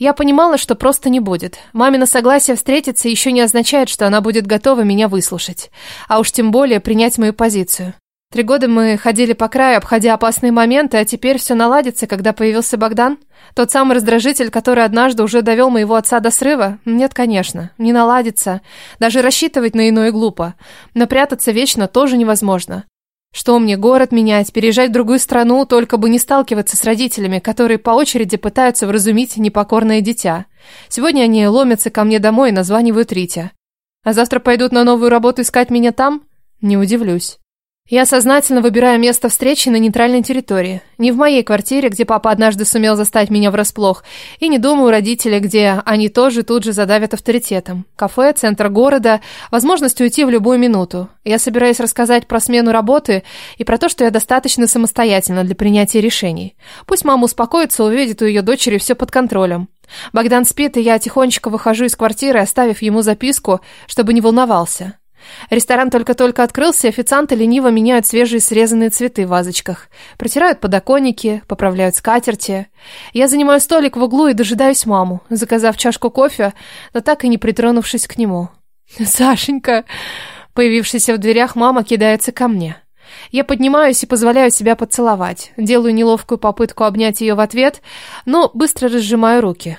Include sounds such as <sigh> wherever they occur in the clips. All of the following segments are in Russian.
Я понимала, что просто не будет. Мамино согласие встретиться еще не означает, что она будет готова меня выслушать. А уж тем более принять мою позицию. Три года мы ходили по краю, обходя опасные моменты, а теперь все наладится, когда появился Богдан. Тот самый раздражитель, который однажды уже довел моего отца до срыва? Нет, конечно, не наладится. Даже рассчитывать на иное глупо. Но прятаться вечно тоже невозможно. Что мне, город менять, переезжать в другую страну, только бы не сталкиваться с родителями, которые по очереди пытаются вразумить непокорное дитя. Сегодня они ломятся ко мне домой и названивают Ритя. А завтра пойдут на новую работу искать меня там? Не удивлюсь. Я сознательно выбираю место встречи на нейтральной территории. Не в моей квартире, где папа однажды сумел застать меня врасплох, и не дома у родителей, где они тоже тут же задавят авторитетом. Кафе, центр города, возможность уйти в любую минуту. Я собираюсь рассказать про смену работы и про то, что я достаточно самостоятельна для принятия решений. Пусть мама успокоится, увидит у ее дочери все под контролем. Богдан спит, и я тихонечко выхожу из квартиры, оставив ему записку, чтобы не волновался. Ресторан только-только открылся, официанты лениво меняют свежие срезанные цветы в вазочках. Протирают подоконники, поправляют скатерти. Я занимаю столик в углу и дожидаюсь маму, заказав чашку кофе, но так и не притронувшись к нему. <laughs> «Сашенька!» Появившаяся в дверях мама кидается ко мне. Я поднимаюсь и позволяю себя поцеловать. Делаю неловкую попытку обнять ее в ответ, но быстро разжимаю руки.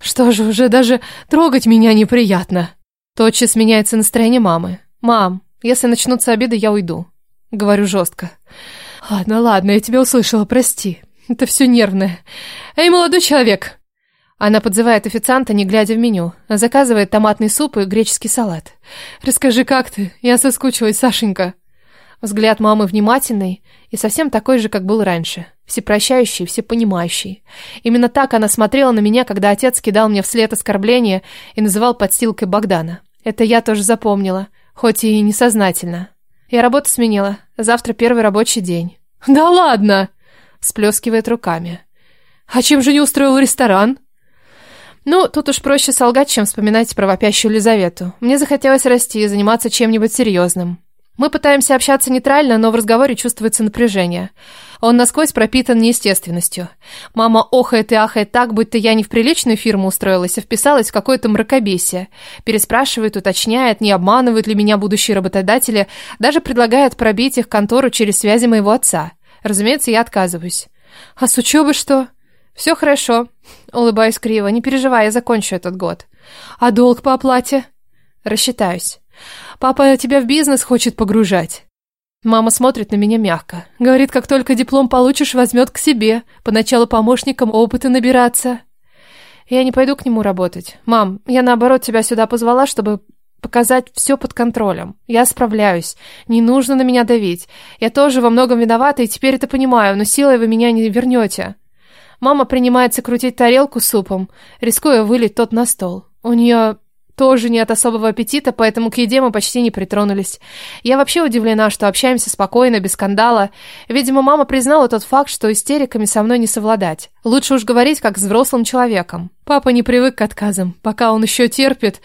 Что же, уже даже трогать меня неприятно. Тотчас меняется настроение мамы. «Мам, если начнутся обиды, я уйду». Говорю жестко. «Ладно, ладно, я тебя услышала, прости. Это все нервное. Эй, молодой человек!» Она подзывает официанта, не глядя в меню. Заказывает томатный суп и греческий салат. «Расскажи, как ты? Я соскучилась, Сашенька». Взгляд мамы внимательный и совсем такой же, как был раньше. Всепрощающий, всепонимающий. Именно так она смотрела на меня, когда отец кидал мне вслед оскорбления и называл подстилкой Богдана. Это я тоже запомнила, хоть и несознательно. Я работу сменила. Завтра первый рабочий день. <laughs> Да ладно! Всплескивает руками. А чем же не устроил ресторан? Ну, тут уж проще солгать, чем вспоминать про вопящую Лизавету. Мне захотелось расти и заниматься чем-нибудь серьезным. Мы пытаемся общаться нейтрально, но в разговоре чувствуется напряжение. Он насквозь пропитан неестественностью. Мама охает и ахает так, будто я не в приличную фирму устроилась, а вписалась в какое-то мракобесие. Переспрашивает, уточняет, не обманывают ли меня будущие работодатели, даже предлагает пробить их контору через связи моего отца. Разумеется, я отказываюсь. А с учебы что? Все хорошо. Улыбаюсь криво. Не переживай, я закончу этот год. А долг по оплате? Рассчитаюсь. Папа тебя в бизнес хочет погружать. Мама смотрит на меня мягко. Говорит, как только диплом получишь, возьмет к себе. Поначалу помощником опыта набираться. Я не пойду к нему работать. Мам, я наоборот тебя сюда позвала, чтобы показать все под контролем. Я справляюсь. Не нужно на меня давить. Я тоже во многом виновата и теперь это понимаю, но силой вы меня не вернете. Мама принимается крутить тарелку с супом, рискуя вылить тот на стол. У нее тоже не от особого аппетита, поэтому к еде мы почти не притронулись. Я вообще удивлена, что общаемся спокойно, без скандала. Видимо, мама признала тот факт, что истериками со мной не совладать. Лучше уж говорить, как с взрослым человеком. Папа не привык к отказам. Пока он еще терпит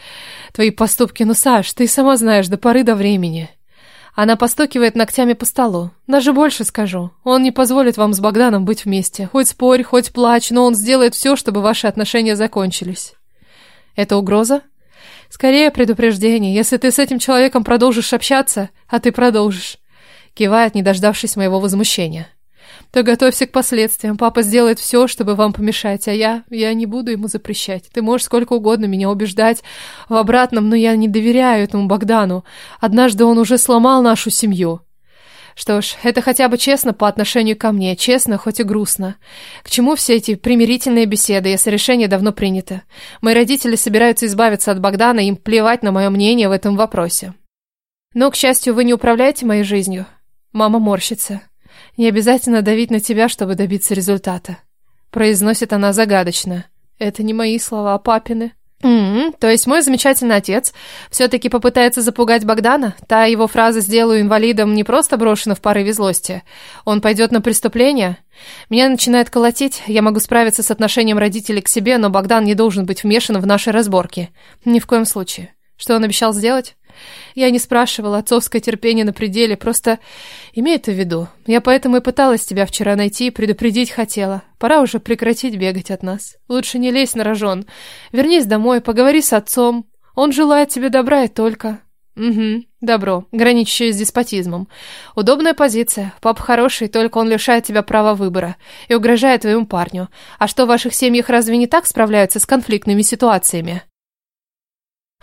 твои поступки. Ну, Саш, ты сама знаешь, до поры до времени. Она постукивает ногтями по столу. Даже больше скажу. Он не позволит вам с Богданом быть вместе. Хоть спорь, хоть плачь, но он сделает все, чтобы ваши отношения закончились. Это угроза? Скорее предупреждение. Если ты с этим человеком продолжишь общаться, а ты продолжишь. Кивает, не дождавшись моего возмущения. То готовься к последствиям. Папа сделает все, чтобы вам помешать, а я... Я не буду ему запрещать. Ты можешь сколько угодно меня убеждать в обратном, но я не доверяю этому Богдану. Однажды он уже сломал нашу семью. Что ж, это хотя бы честно по отношению ко мне, честно, хоть и грустно. К чему все эти примирительные беседы, если решение давно принято? Мои родители собираются избавиться от Богдана, им плевать на мое мнение в этом вопросе. Но, к счастью, вы не управляете моей жизнью. Мама морщится. Не обязательно давить на тебя, чтобы добиться результата. Произносит она загадочно. Это не мои слова, а папины. Mm-hmm. То есть мой замечательный отец все-таки попытается запугать Богдана? Та его фраза «сделаю инвалидом» не просто брошена в порыве злости. Он пойдет на преступление? Меня начинает колотить. Я могу справиться с отношением родителей к себе, но Богдан не должен быть вмешан в наши разборки. Ни в коем случае. Что он обещал сделать? Я не спрашивала, отцовское терпение на пределе, просто имей это в виду. Я поэтому и пыталась тебя вчера найти, предупредить хотела. Пора уже прекратить бегать от нас. Лучше не лезь на рожон. Вернись домой, поговори с отцом. Он желает тебе добра и только. Угу, добро, граничащее с деспотизмом. Удобная позиция. Папа хороший, только он лишает тебя права выбора и угрожает твоему парню. А что, в ваших семьях разве не так справляются с конфликтными ситуациями?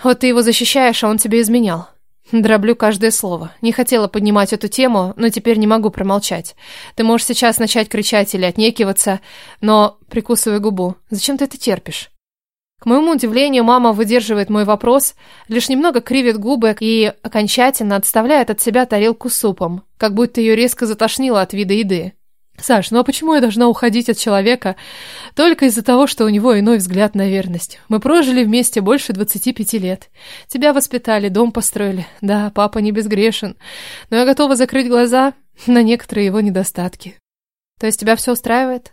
Вот ты его защищаешь, а он тебе изменял. Дроблю каждое слово. Не хотела поднимать эту тему, но теперь не могу промолчать. Ты можешь сейчас начать кричать или отнекиваться, но прикусывай губу. Зачем ты это терпишь? К моему удивлению, мама выдерживает мой вопрос, лишь немного кривит губы и окончательно отставляет от себя тарелку с супом, как будто ее резко затошнило от вида еды. Саш, ну а почему я должна уходить от человека только из-за того, что у него иной взгляд на верность? Мы прожили вместе больше 25 лет. Тебя воспитали, дом построили. Да, папа не безгрешен, но я готова закрыть глаза на некоторые его недостатки. То есть тебя все устраивает?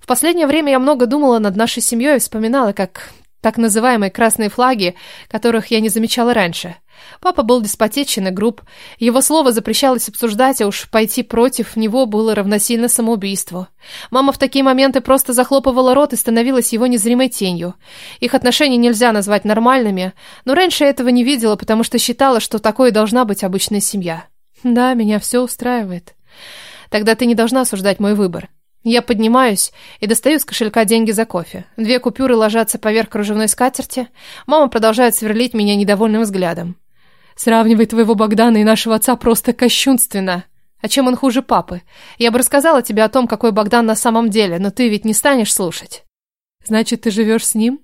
В последнее время я много думала над нашей семьей и вспоминала, как так называемые красные флаги, которых я не замечала раньше. Папа был деспотичен и груб. Его слово запрещалось обсуждать, а уж пойти против него было равносильно самоубийству. Мама в такие моменты просто захлопывала рот и становилась его незримой тенью. Их отношения нельзя назвать нормальными, но раньше этого не видела, потому что считала, что такой должна быть обычная семья. Да, меня все устраивает. Тогда ты не должна осуждать мой выбор. Я поднимаюсь и достаю из кошелька деньги за кофе. Две купюры ложатся поверх кружевной скатерти. Мама продолжает сверлить меня недовольным взглядом. Сравнивать твоего Богдана и нашего отца просто кощунственно. А чем он хуже папы? Я бы рассказала тебе о том, какой Богдан на самом деле, но ты ведь не станешь слушать. Значит, ты живешь с ним?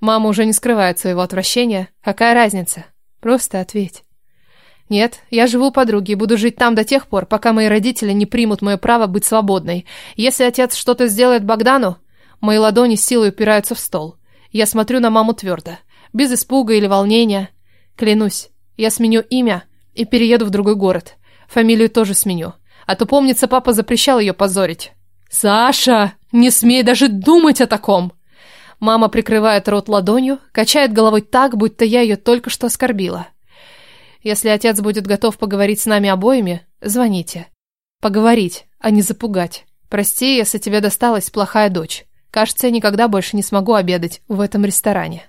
Мама уже не скрывает своего отвращения. Какая разница? Просто ответь. Нет, я живу у подруги и буду жить там до тех пор, пока мои родители не примут мое право быть свободной. Если отец что-то сделает Богдану, мои ладони силой упираются в стол. Я смотрю на маму твердо, без испуга или волнения. Клянусь, я сменю имя и перееду в другой город. Фамилию тоже сменю. А то, помнится, папа запрещал ее позорить. «Саша, не смей даже думать о таком!» Мама прикрывает рот ладонью, качает головой так, будто я ее только что оскорбила. Если отец будет готов поговорить с нами обоими, звоните. Поговорить, а не запугать. Прости, если тебе досталась плохая дочь. Кажется, я никогда больше не смогу обедать в этом ресторане.